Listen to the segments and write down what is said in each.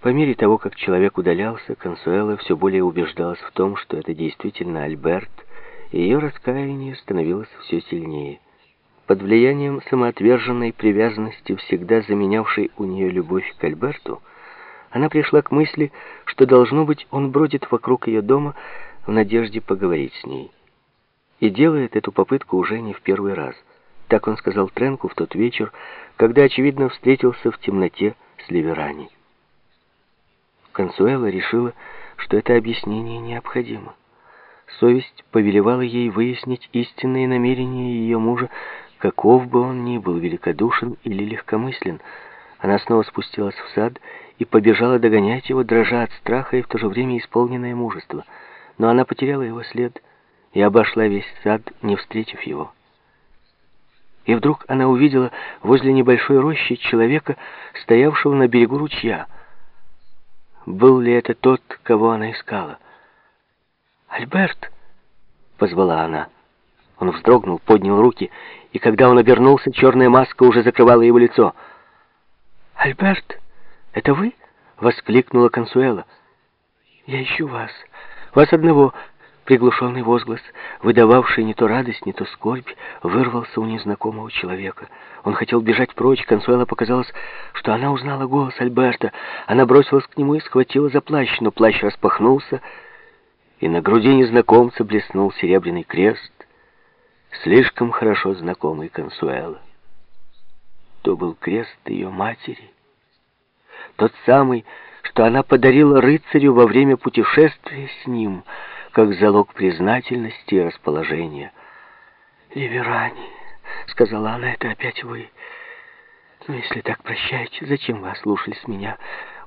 По мере того, как человек удалялся, Консуэла все более убеждалась в том, что это действительно Альберт, и ее раскаяние становилось все сильнее. Под влиянием самоотверженной привязанности, всегда заменявшей у нее любовь к Альберту, она пришла к мысли, что, должно быть, он бродит вокруг ее дома в надежде поговорить с ней. И делает эту попытку уже не в первый раз. Так он сказал Тренку в тот вечер, когда, очевидно, встретился в темноте с Ливерани. Консуэла решила, что это объяснение необходимо. Совесть повелевала ей выяснить истинные намерения ее мужа, каков бы он ни был великодушен или легкомыслен. Она снова спустилась в сад и побежала догонять его, дрожа от страха и в то же время исполненное мужество. Но она потеряла его след и обошла весь сад, не встретив его. И вдруг она увидела возле небольшой рощи человека, стоявшего на берегу ручья — был ли это тот, кого она искала? «Альберт!» — позвала она. Он вздрогнул, поднял руки, и когда он обернулся, черная маска уже закрывала его лицо. «Альберт, это вы?» — воскликнула Консуэла. «Я ищу вас. Вас одного. Приглушенный возглас, выдававший не то радость, не то скорбь, вырвался у незнакомого человека. Он хотел бежать прочь, Консуэла показалось, что она узнала голос Альберта. Она бросилась к нему и схватила за плащ, но плащ распахнулся, и на груди незнакомца блеснул серебряный крест, слишком хорошо знакомый Консуэла. То был крест ее матери, тот самый, что она подарила рыцарю во время путешествия с ним — как залог признательности и расположения. «Ливерани», — сказала она, — «это опять вы. Ну, если так, прощайте, зачем вы ослушались меня?»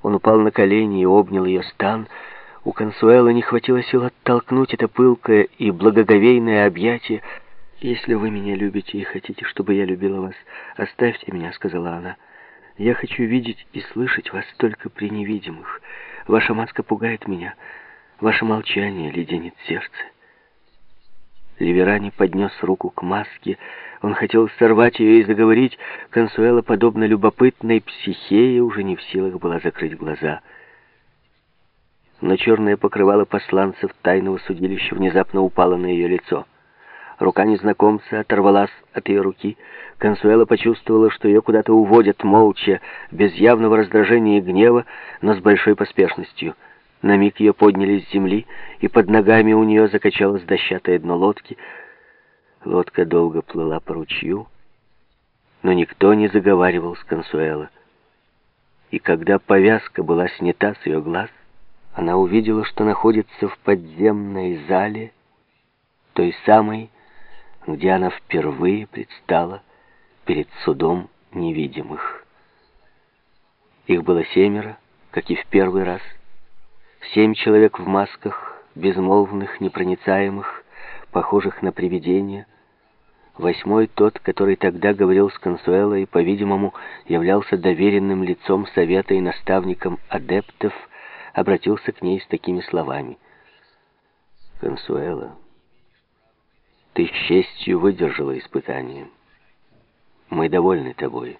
Он упал на колени и обнял ее стан. У Консуэла не хватило сил оттолкнуть это пылкое и благоговейное объятие. «Если вы меня любите и хотите, чтобы я любила вас, оставьте меня», — сказала она. «Я хочу видеть и слышать вас только при невидимых. Ваша маска пугает меня». Ваше молчание леденит сердце. Ливерани поднес руку к маске. Он хотел сорвать ее и заговорить. Консуэла, подобно любопытной психее, уже не в силах была закрыть глаза. Но черное покрывало посланцев тайного судилища внезапно упало на ее лицо. Рука незнакомца оторвалась от ее руки. Консуэла почувствовала, что ее куда-то уводят молча, без явного раздражения и гнева, но с большой поспешностью — на миг ее подняли с земли, и под ногами у нее закачалось дощатое дно лодки. Лодка долго плыла по ручью, но никто не заговаривал с Консуэло. И когда повязка была снята с ее глаз, она увидела, что находится в подземной зале, той самой, где она впервые предстала перед судом невидимых. Их было семеро, как и в первый раз — Семь человек в масках, безмолвных, непроницаемых, похожих на привидения. Восьмой тот, который тогда говорил с Консуэло и, по-видимому, являлся доверенным лицом совета и наставником адептов, обратился к ней с такими словами. «Консуэло, ты с честью выдержала испытание. Мы довольны тобой.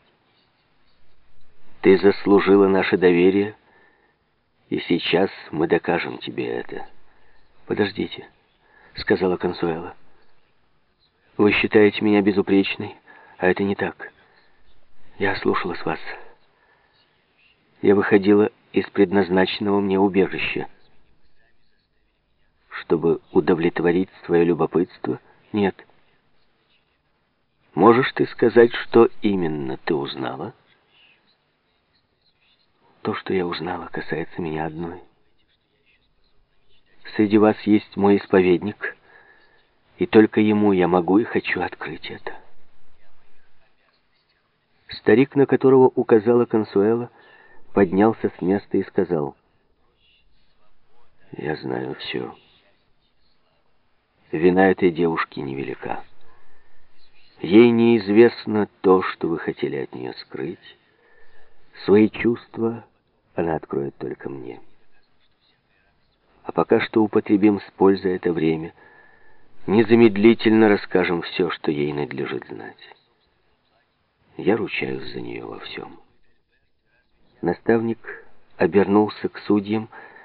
Ты заслужила наше доверие» И сейчас мы докажем тебе это. Подождите, сказала Консуэла. Вы считаете меня безупречной, а это не так. Я слушалась вас. Я выходила из предназначенного мне убежища. Чтобы удовлетворить свое любопытство? Нет. Можешь ты сказать, что именно ты узнала? То, что я узнала, касается меня одной. Среди вас есть мой исповедник, и только ему я могу и хочу открыть это. Старик, на которого указала Консуэла, поднялся с места и сказал, «Я знаю все. Вина этой девушки невелика. Ей неизвестно то, что вы хотели от нее скрыть. Свои чувства она откроет только мне. А пока что употребим с пользой это время. Незамедлительно расскажем все, что ей надлежит знать. Я ручаюсь за нее во всем. Наставник обернулся к судьям